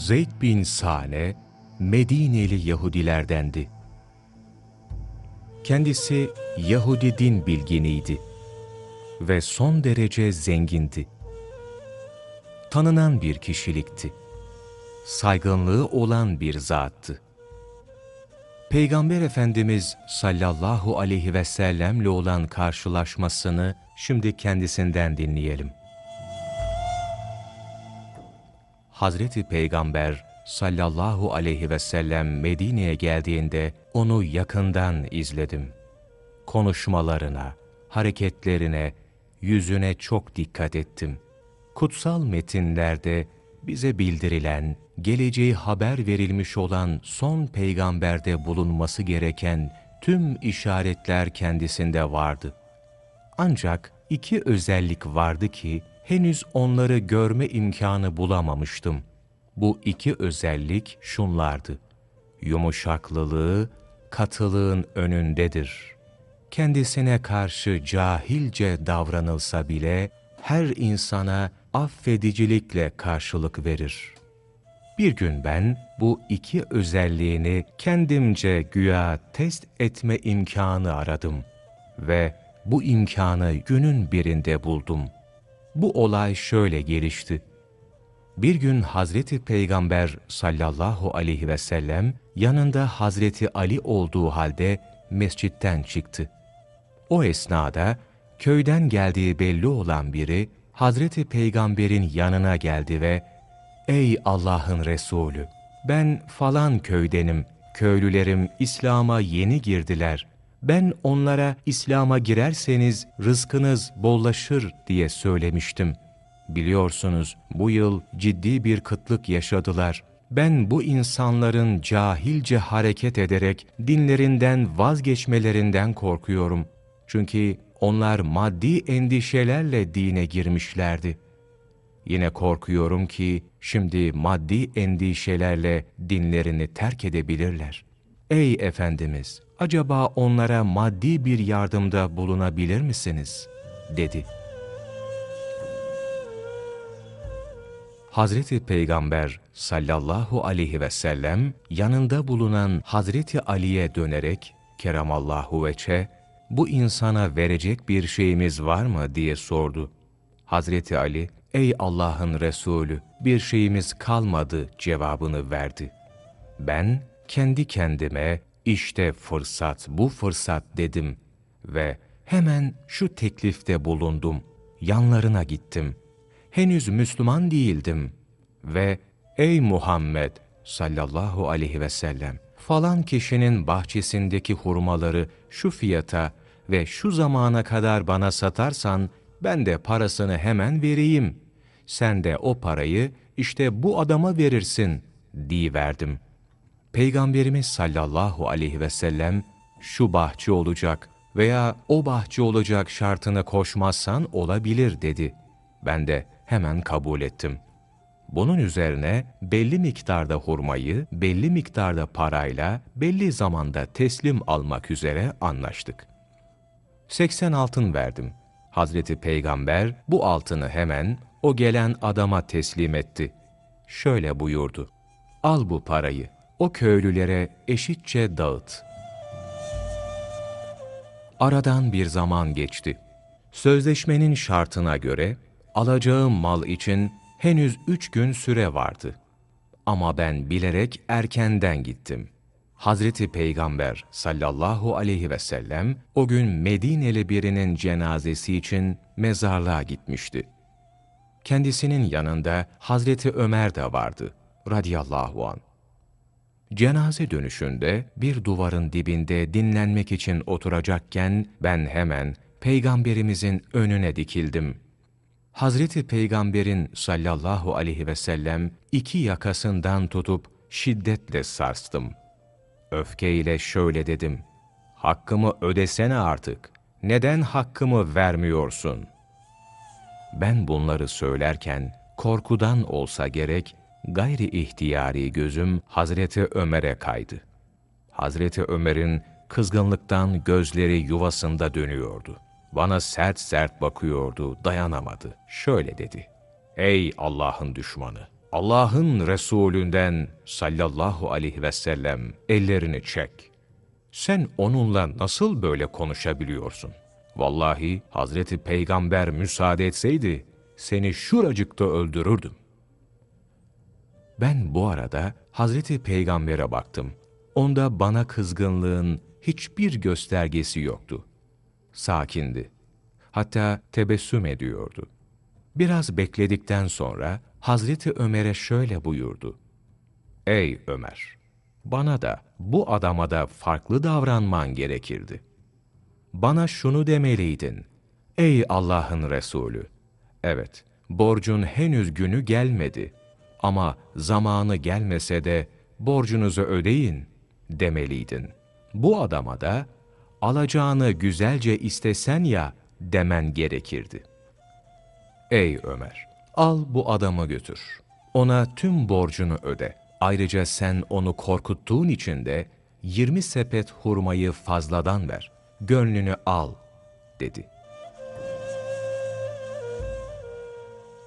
Zeyd bin Sane, Medineli Yahudilerdendi. Kendisi Yahudi din bilginiydi ve son derece zengindi. Tanınan bir kişilikti. Saygınlığı olan bir zattı. Peygamber Efendimiz sallallahu aleyhi ve sellemle olan karşılaşmasını şimdi kendisinden dinleyelim. Hazreti Peygamber sallallahu aleyhi ve sellem Medine'ye geldiğinde onu yakından izledim. Konuşmalarına, hareketlerine, yüzüne çok dikkat ettim. Kutsal metinlerde bize bildirilen, geleceği haber verilmiş olan son peygamberde bulunması gereken tüm işaretler kendisinde vardı. Ancak iki özellik vardı ki henüz onları görme imkanı bulamamıştım. Bu iki özellik şunlardı. Yumuşaklılığı, katılığın önündedir. Kendisine karşı cahilce davranılsa bile her insana affedicilikle karşılık verir. Bir gün ben bu iki özelliğini kendimce güya test etme imkanı aradım ve bu imkanı günün birinde buldum. Bu olay şöyle gelişti. Bir gün Hazreti Peygamber sallallahu aleyhi ve sellem yanında Hazreti Ali olduğu halde mescitten çıktı. O esnada köyden geldiği belli olan biri Hazreti Peygamber'in yanına geldi ve Ey Allah'ın Resulü! Ben falan köydenim, köylülerim İslam'a yeni girdiler. Ben onlara İslam'a girerseniz rızkınız bollaşır diye söylemiştim. Biliyorsunuz bu yıl ciddi bir kıtlık yaşadılar. Ben bu insanların cahilce hareket ederek dinlerinden vazgeçmelerinden korkuyorum. Çünkü onlar maddi endişelerle dine girmişlerdi. Yine korkuyorum ki şimdi maddi endişelerle dinlerini terk edebilirler. Ey Efendimiz! Acaba onlara maddi bir yardımda bulunabilir misiniz? dedi. Hazreti Peygamber sallallahu aleyhi ve sellem yanında bulunan Hazreti Ali'ye dönerek keramallahu veçe bu insana verecek bir şeyimiz var mı diye sordu. Hazreti Ali, ey Allah'ın Resulü bir şeyimiz kalmadı cevabını verdi. Ben kendi kendime işte fırsat bu fırsat dedim ve hemen şu teklifte bulundum. Yanlarına gittim. Henüz Müslüman değildim ve ey Muhammed sallallahu aleyhi ve sellem falan kişinin bahçesindeki hurmaları şu fiyata ve şu zamana kadar bana satarsan ben de parasını hemen vereyim. Sen de o parayı işte bu adama verirsin verdim. Peygamberimiz sallallahu aleyhi ve sellem şu bahçe olacak veya o bahçe olacak şartını koşmazsan olabilir dedi. Ben de hemen kabul ettim. Bunun üzerine belli miktarda hurmayı, belli miktarda parayla, belli zamanda teslim almak üzere anlaştık. 80 altın verdim. Hazreti Peygamber bu altını hemen o gelen adama teslim etti. Şöyle buyurdu. Al bu parayı, o köylülere eşitçe dağıt. Aradan bir zaman geçti. Sözleşmenin şartına göre alacağım mal için henüz üç gün süre vardı. Ama ben bilerek erkenden gittim. Hazreti Peygamber sallallahu aleyhi ve sellem o gün Medineli birinin cenazesi için mezarlığa gitmişti. Kendisinin yanında Hazreti Ömer de vardı radıyallahu an. Cenaze dönüşünde bir duvarın dibinde dinlenmek için oturacakken ben hemen Peygamberimizin önüne dikildim. Hazreti Peygamber'in sallallahu aleyhi ve sellem iki yakasından tutup şiddetle sarstım. Öfkeyle şöyle dedim, hakkımı ödesene artık, neden hakkımı vermiyorsun? Ben bunları söylerken korkudan olsa gerek gayri ihtiyari gözüm Hazreti Ömer'e kaydı. Hazreti Ömer'in kızgınlıktan gözleri yuvasında dönüyordu. Bana sert sert bakıyordu, dayanamadı. Şöyle dedi. Ey Allah'ın düşmanı! Allah'ın Resulünden sallallahu aleyhi ve sellem ellerini çek. Sen onunla nasıl böyle konuşabiliyorsun? Vallahi Hazreti Peygamber müsaade etseydi seni şuracıkta öldürürdüm. Ben bu arada Hazreti Peygamber'e baktım. Onda bana kızgınlığın hiçbir göstergesi yoktu. Sakindi. Hatta tebessüm ediyordu. Biraz bekledikten sonra Hazreti Ömer'e şöyle buyurdu. Ey Ömer! Bana da, bu adama da farklı davranman gerekirdi. Bana şunu demeliydin. Ey Allah'ın Resulü! Evet, borcun henüz günü gelmedi. Ama zamanı gelmese de borcunuzu ödeyin demeliydin. Bu adama da alacağını güzelce istesen ya demen gerekirdi. Ey Ömer! Al bu adamı götür. Ona tüm borcunu öde. Ayrıca sen onu korkuttuğun için de 20 sepet hurmayı fazladan ver. Gönlünü al, dedi.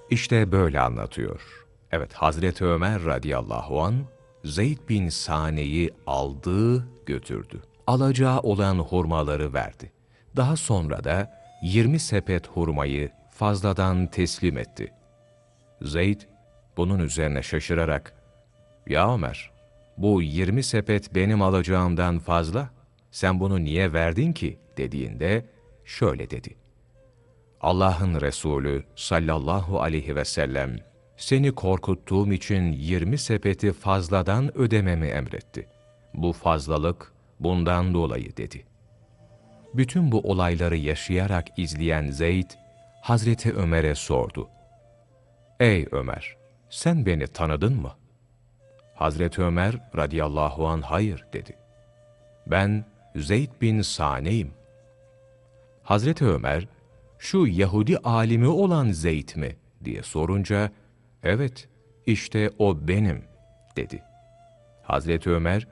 İşte böyle anlatıyor. Evet, Hazreti Ömer radıyallahu an Zeyd bin Sane'yi aldı, götürdü. Alacağı olan hurmaları verdi. Daha sonra da 20 sepet hurmayı fazladan teslim etti. Zeyd bunun üzerine şaşırarak, ''Ya Ömer, bu 20 sepet benim alacağımdan fazla, sen bunu niye verdin ki?'' dediğinde şöyle dedi. Allah'ın Resulü sallallahu aleyhi ve sellem, seni korkuttuğum için 20 sepeti fazladan ödememi emretti. Bu fazlalık bundan dolayı dedi. Bütün bu olayları yaşayarak izleyen Zeyd, Hazreti Ömer'e sordu. Ey Ömer, sen beni tanıdın mı? Hazreti Ömer radıyallahu an hayır dedi. Ben Zeyd bin Sane'yim. Hazreti Ömer, şu Yahudi alimi olan Zeyd mi diye sorunca, evet işte o benim dedi. Hazreti Ömer,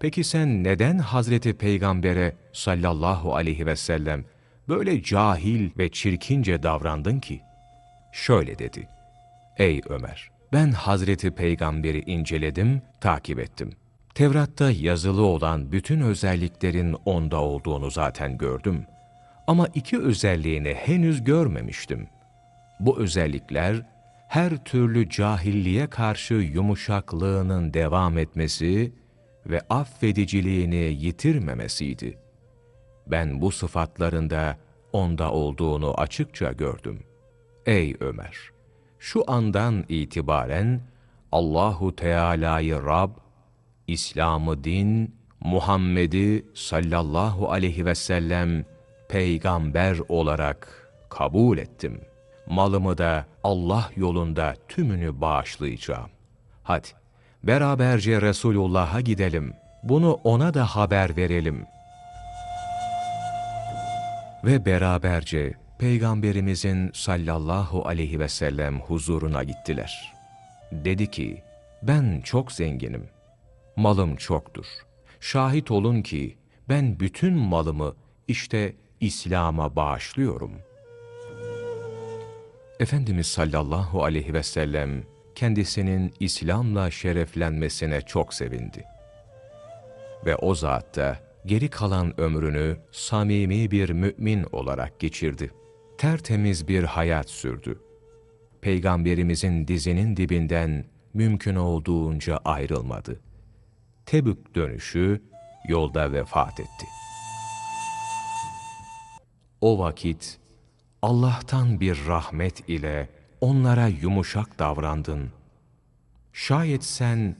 peki sen neden Hazreti Peygamber'e sallallahu aleyhi ve sellem böyle cahil ve çirkince davrandın ki? Şöyle dedi. Ey Ömer! Ben Hazreti Peygamber'i inceledim, takip ettim. Tevrat'ta yazılı olan bütün özelliklerin onda olduğunu zaten gördüm. Ama iki özelliğini henüz görmemiştim. Bu özellikler, her türlü cahilliğe karşı yumuşaklığının devam etmesi ve affediciliğini yitirmemesiydi. Ben bu sıfatlarında onda olduğunu açıkça gördüm. Ey Ömer! Şu andan itibaren Allahu Teala'yı Rab, İslam'ı din, Muhammed'i sallallahu aleyhi ve sellem peygamber olarak kabul ettim. Malımı da Allah yolunda tümünü bağışlayacağım. Hadi beraberce Resulullah'a gidelim. Bunu ona da haber verelim. Ve beraberce Peygamberimizin sallallahu aleyhi ve sellem huzuruna gittiler. Dedi ki, ben çok zenginim, malım çoktur. Şahit olun ki ben bütün malımı işte İslam'a bağışlıyorum. Efendimiz sallallahu aleyhi ve sellem kendisinin İslam'la şereflenmesine çok sevindi. Ve o zat da geri kalan ömrünü samimi bir mümin olarak geçirdi tertemiz bir hayat sürdü. Peygamberimizin dizinin dibinden mümkün olduğunca ayrılmadı. Tebük dönüşü yolda vefat etti. O vakit Allah'tan bir rahmet ile onlara yumuşak davrandın. Şayet sen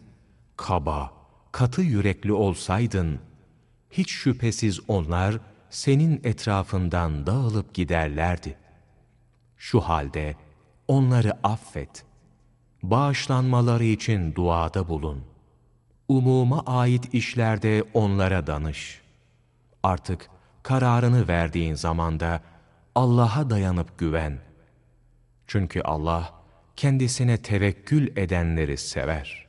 kaba, katı yürekli olsaydın, hiç şüphesiz onlar senin etrafından dağılıp giderlerdi. Şu halde onları affet. Bağışlanmaları için duada bulun. Umuma ait işlerde onlara danış. Artık kararını verdiğin zamanda Allah'a dayanıp güven. Çünkü Allah kendisine tevekkül edenleri sever.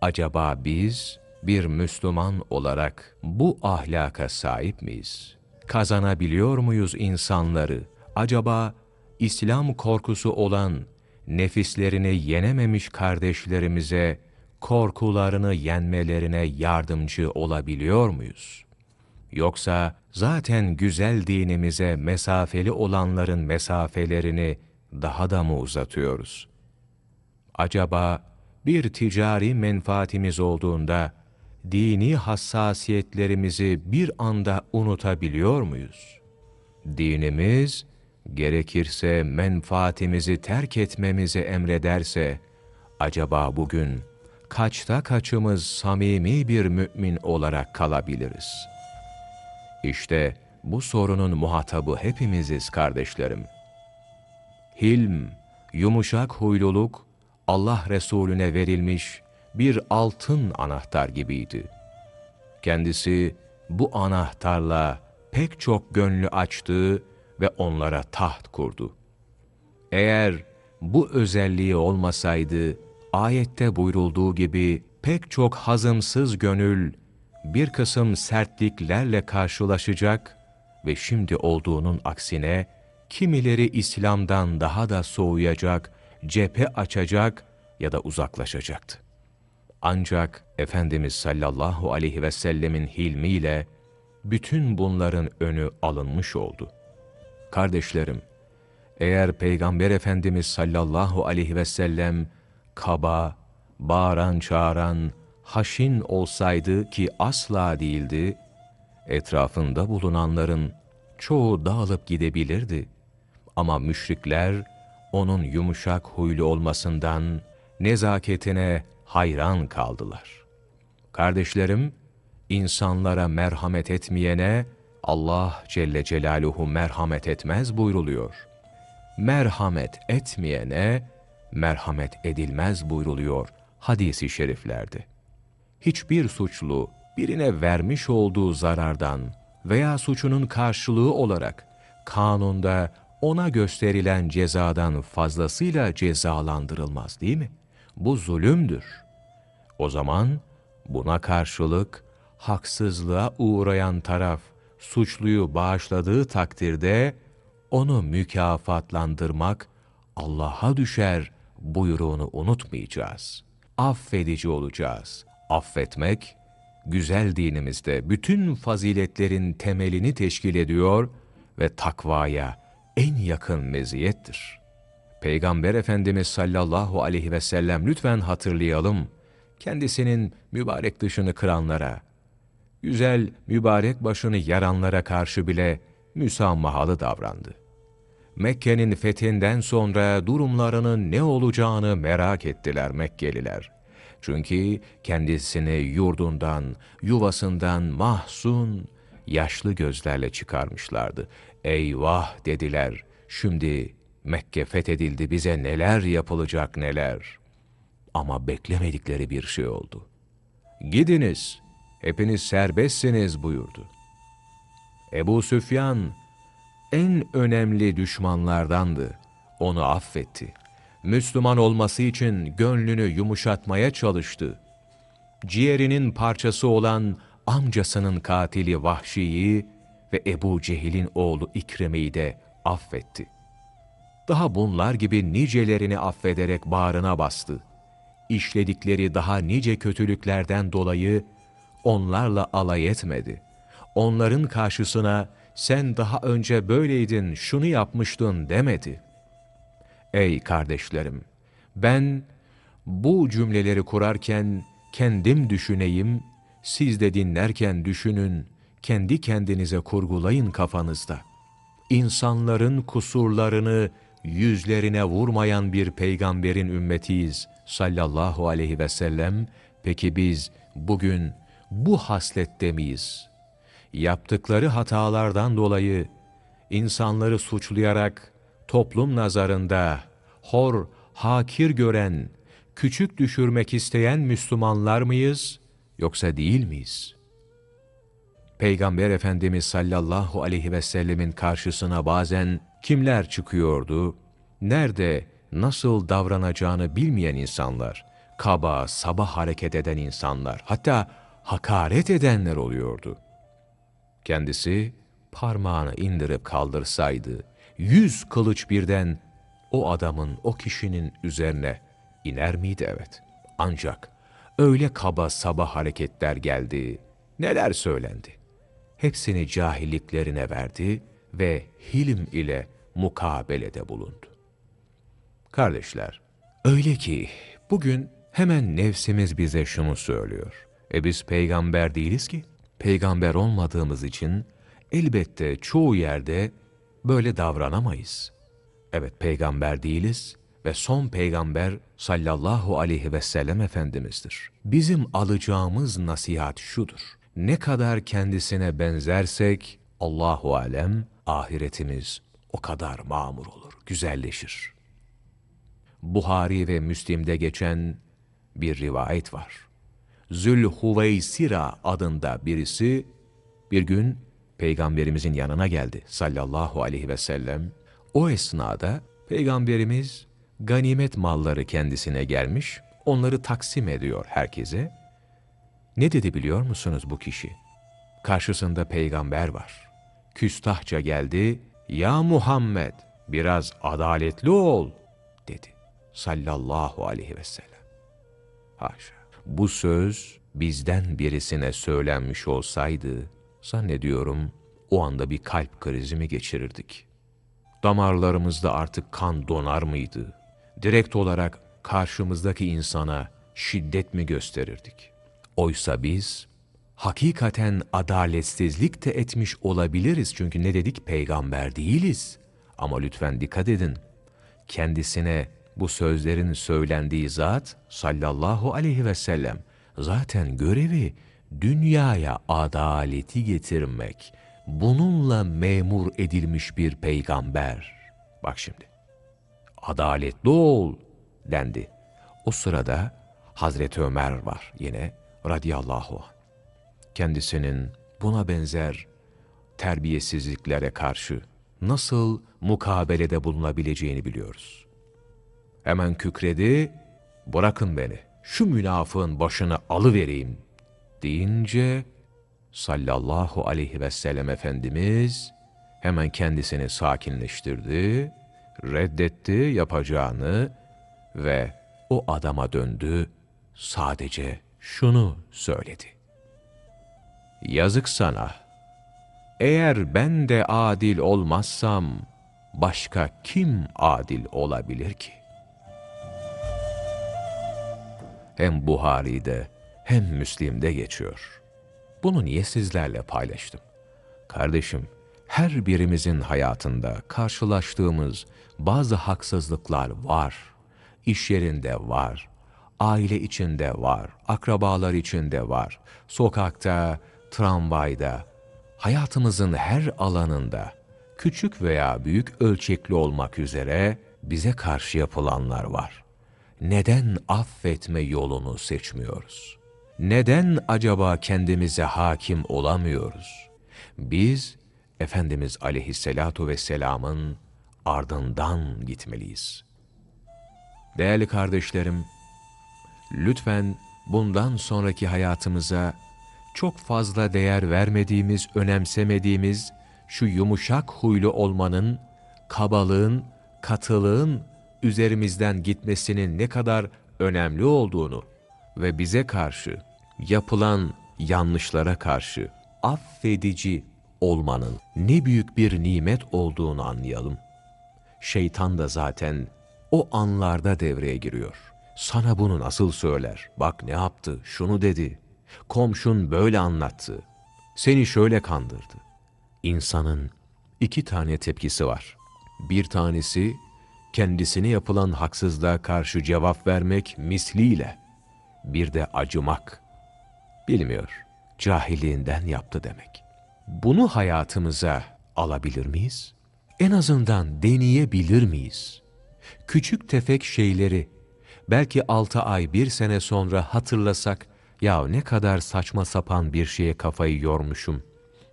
Acaba biz bir Müslüman olarak bu ahlaka sahip miyiz? Kazanabiliyor muyuz insanları? Acaba İslam korkusu olan nefislerini yenememiş kardeşlerimize korkularını yenmelerine yardımcı olabiliyor muyuz? Yoksa zaten güzel dinimize mesafeli olanların mesafelerini daha da mı uzatıyoruz? Acaba bir ticari menfaatimiz olduğunda dini hassasiyetlerimizi bir anda unutabiliyor muyuz? Dinimiz gerekirse menfaatimizi terk etmemizi emrederse acaba bugün kaçta kaçımız samimi bir mümin olarak kalabiliriz? İşte bu sorunun muhatabı hepimiziz kardeşlerim. Hilm, yumuşak huyluluk, Allah Resulüne verilmiş bir altın anahtar gibiydi. Kendisi bu anahtarla pek çok gönlü açtı ve onlara taht kurdu. Eğer bu özelliği olmasaydı, ayette buyrulduğu gibi pek çok hazımsız gönül, bir kısım sertliklerle karşılaşacak ve şimdi olduğunun aksine, kimileri İslam'dan daha da soğuyacak, cephe açacak ya da uzaklaşacaktı. Ancak Efendimiz sallallahu aleyhi ve sellemin hilmiyle bütün bunların önü alınmış oldu. Kardeşlerim, eğer Peygamber Efendimiz sallallahu aleyhi ve sellem kaba, bağıran çağıran, haşin olsaydı ki asla değildi, etrafında bulunanların çoğu dağılıp gidebilirdi. Ama müşrikler onun yumuşak huylu olmasından, nezaketine hayran kaldılar. Kardeşlerim, insanlara merhamet etmeyene Allah Celle Celaluhu merhamet etmez buyruluyor. Merhamet etmeyene merhamet edilmez buyruluyor hadisi şeriflerde. Hiçbir suçlu birine vermiş olduğu zarardan veya suçunun karşılığı olarak kanunda ona gösterilen cezadan fazlasıyla cezalandırılmaz değil mi? Bu zulümdür. O zaman buna karşılık haksızlığa uğrayan taraf suçluyu bağışladığı takdirde onu mükafatlandırmak Allah'a düşer buyruğunu unutmayacağız. Affedici olacağız. Affetmek, güzel dinimizde bütün faziletlerin temelini teşkil ediyor ve takvaya en yakın meziyettir. Peygamber Efendimiz sallallahu aleyhi ve sellem lütfen hatırlayalım, kendisinin mübarek dışını kıranlara, güzel mübarek başını yaranlara karşı bile müsamahalı davrandı. Mekke'nin fethinden sonra durumlarının ne olacağını merak ettiler Mekkeliler. Çünkü kendisini yurdundan, yuvasından mahzun, yaşlı gözlerle çıkarmışlardı. Eyvah dediler, şimdi Mekke fethedildi bize neler yapılacak neler. Ama beklemedikleri bir şey oldu. Gidiniz, hepiniz serbestsiniz buyurdu. Ebu Süfyan en önemli düşmanlardandı. Onu affetti. Müslüman olması için gönlünü yumuşatmaya çalıştı. Ciğerinin parçası olan amcasının katili Vahşi'yi ve Ebu Cehil'in oğlu İkreme'yi de affetti. Daha bunlar gibi nicelerini affederek bağrına bastı. İşledikleri daha nice kötülüklerden dolayı onlarla alay etmedi. Onların karşısına sen daha önce böyleydin, şunu yapmıştın demedi. Ey kardeşlerim! Ben bu cümleleri kurarken kendim düşüneyim, siz de dinlerken düşünün, kendi kendinize kurgulayın kafanızda. İnsanların kusurlarını yüzlerine vurmayan bir peygamberin ümmetiyiz sallallahu aleyhi ve sellem. Peki biz bugün bu haslette miyiz? Yaptıkları hatalardan dolayı insanları suçlayarak toplum nazarında hor, hakir gören, küçük düşürmek isteyen Müslümanlar mıyız yoksa değil miyiz? Peygamber Efendimiz sallallahu aleyhi ve sellemin karşısına bazen kimler çıkıyordu? Nerede, nasıl davranacağını bilmeyen insanlar, kaba, sabah hareket eden insanlar, hatta hakaret edenler oluyordu. Kendisi parmağını indirip kaldırsaydı, yüz kılıç birden o adamın, o kişinin üzerine iner miydi? Evet. Ancak öyle kaba saba hareketler geldi, neler söylendi. Hepsini cahilliklerine verdi ve hilim ile mukabelede bulundu. Kardeşler, öyle ki bugün hemen nefsimiz bize şunu söylüyor. E biz peygamber değiliz ki. Peygamber olmadığımız için elbette çoğu yerde böyle davranamayız. Evet peygamber değiliz ve son peygamber sallallahu aleyhi ve sellem Efendimiz'dir. Bizim alacağımız nasihat şudur. Ne kadar kendisine benzersek Allahu alem ahiretimiz o kadar mamur olur, güzelleşir. Buhari ve Müslim'de geçen bir rivayet var. Zülhuveysira adında birisi bir gün Peygamberimizin yanına geldi sallallahu aleyhi ve sellem. O esnada Peygamberimiz ganimet malları kendisine gelmiş, onları taksim ediyor herkese. Ne dedi biliyor musunuz bu kişi? Karşısında peygamber var. Küstahça geldi, ''Ya Muhammed, biraz adaletli ol.'' dedi. Sallallahu aleyhi ve sellem. Haşa. Bu söz bizden birisine söylenmiş olsaydı, zannediyorum o anda bir kalp krizi mi geçirirdik? Damarlarımızda artık kan donar mıydı? Direkt olarak karşımızdaki insana şiddet mi gösterirdik? Oysa biz hakikaten adaletsizlik de etmiş olabiliriz. Çünkü ne dedik? Peygamber değiliz. Ama lütfen dikkat edin. Kendisine bu sözlerin söylendiği zat sallallahu aleyhi ve sellem zaten görevi dünyaya adaleti getirmek, bununla memur edilmiş bir peygamber. Bak şimdi, adaletli ol dendi. O sırada Hazreti Ömer var yine radiyallahu anh. Kendisinin buna benzer terbiyesizliklere karşı nasıl mukabelede bulunabileceğini biliyoruz. Hemen kükredi, bırakın beni, şu münafığın başını alıvereyim deyince sallallahu aleyhi ve sellem Efendimiz hemen kendisini sakinleştirdi, reddetti yapacağını ve o adama döndü, sadece şunu söyledi. Yazık sana, eğer ben de adil olmazsam, başka kim adil olabilir ki? Hem Buhari'de hem Müslim'de geçiyor. Bunu niye sizlerle paylaştım? Kardeşim, her birimizin hayatında karşılaştığımız bazı haksızlıklar var. İş yerinde var, aile içinde var, akrabalar içinde var, sokakta, tramvayda, hayatımızın her alanında, küçük veya büyük ölçekli olmak üzere bize karşı yapılanlar var. Neden affetme yolunu seçmiyoruz? Neden acaba kendimize hakim olamıyoruz? Biz, Efendimiz aleyhissalatu vesselamın ardından gitmeliyiz. Değerli kardeşlerim, lütfen bundan sonraki hayatımıza çok fazla değer vermediğimiz, önemsemediğimiz şu yumuşak huylu olmanın, kabalığın, katılığın üzerimizden gitmesinin ne kadar önemli olduğunu ve bize karşı yapılan yanlışlara karşı affedici olmanın ne büyük bir nimet olduğunu anlayalım. Şeytan da zaten o anlarda devreye giriyor. Sana bunu nasıl söyler? Bak ne yaptı, şunu dedi. Komşun böyle anlattı. Seni şöyle kandırdı. İnsanın iki tane tepkisi var. Bir tanesi kendisine yapılan haksızlığa karşı cevap vermek misliyle. Bir de acımak. Bilmiyor, cahilliğinden yaptı demek. Bunu hayatımıza alabilir miyiz? En azından deneyebilir miyiz? Küçük tefek şeyleri belki altı ay bir sene sonra hatırlasak ya ne kadar saçma sapan bir şeye kafayı yormuşum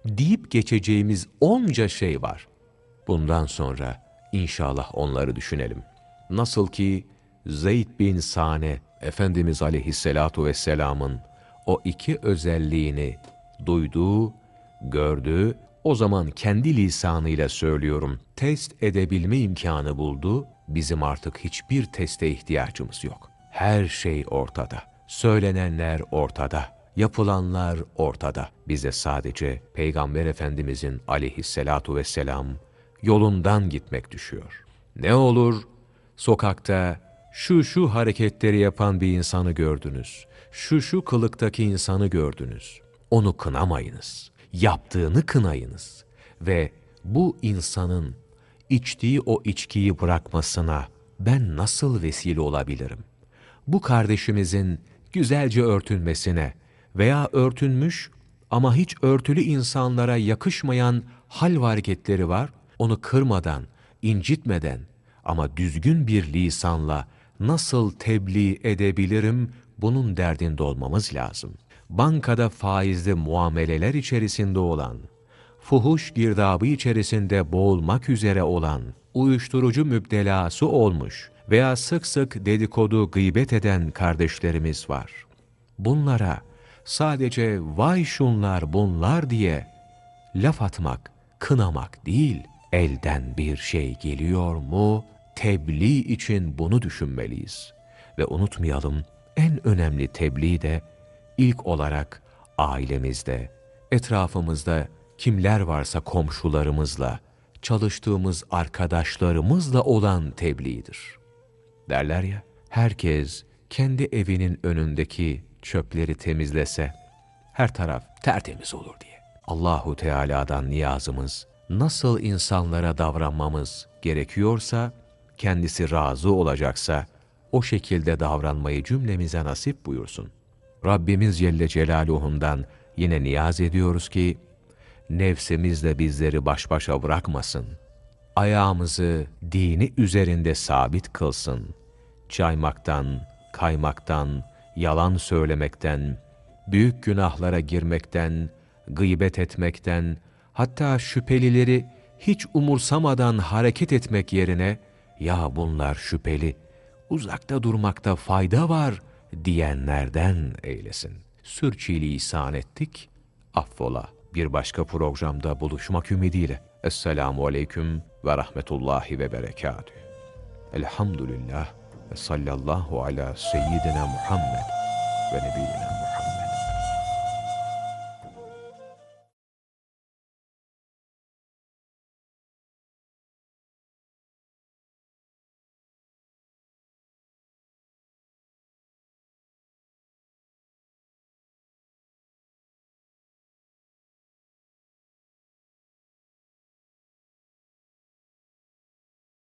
deyip geçeceğimiz onca şey var. Bundan sonra inşallah onları düşünelim. Nasıl ki Zeyd bin Sane Efendimiz aleyhissalatu vesselamın o iki özelliğini duydu, gördü, O zaman kendi lisanıyla söylüyorum, test edebilme imkanı buldu, bizim artık hiçbir teste ihtiyacımız yok. Her şey ortada. Söylenenler ortada. Yapılanlar ortada. Bize sadece Peygamber Efendimizin aleyhisselatu vesselam yolundan gitmek düşüyor. Ne olur sokakta şu şu hareketleri yapan bir insanı gördünüz. Şu şu kılıktaki insanı gördünüz. Onu kınamayınız. Yaptığını kınayınız. Ve bu insanın içtiği o içkiyi bırakmasına ben nasıl vesile olabilirim? Bu kardeşimizin güzelce örtünmesine veya örtünmüş ama hiç örtülü insanlara yakışmayan hal hareketleri var, onu kırmadan, incitmeden ama düzgün bir lisanla nasıl tebliğ edebilirim, bunun derdinde olmamız lazım. Bankada faizli muameleler içerisinde olan, fuhuş girdabı içerisinde boğulmak üzere olan, uyuşturucu müptelası olmuş veya sık sık dedikodu gıybet eden kardeşlerimiz var. Bunlara sadece vay şunlar bunlar diye laf atmak, kınamak değil, elden bir şey geliyor mu, tebliğ için bunu düşünmeliyiz. Ve unutmayalım, en önemli tebliğ de ilk olarak ailemizde, etrafımızda kimler varsa komşularımızla, çalıştığımız arkadaşlarımızla olan tebliğdir. Derler ya, herkes kendi evinin önündeki çöpleri temizlese, her taraf tertemiz olur diye. Allahu Teala'dan niyazımız, nasıl insanlara davranmamız gerekiyorsa, kendisi razı olacaksa, o şekilde davranmayı cümlemize nasip buyursun. Rabbimiz Celle Celaluhu'ndan yine niyaz ediyoruz ki, nefsimizle bizleri baş başa bırakmasın. Ayağımızı dini üzerinde sabit kılsın. Çaymaktan, kaymaktan, yalan söylemekten, büyük günahlara girmekten, gıybet etmekten, hatta şüphelileri hiç umursamadan hareket etmek yerine, ya bunlar şüpheli, uzakta durmakta fayda var diyenlerden eylesin. Sürçülisan ettik, affola. Bir başka programda buluşmak ümidiyle. Esselamu Aleyküm ve Rahmetullahi ve Berekatühü. Elhamdülillah ve sallallahu ala seyyidina Muhammed ve nebiyyina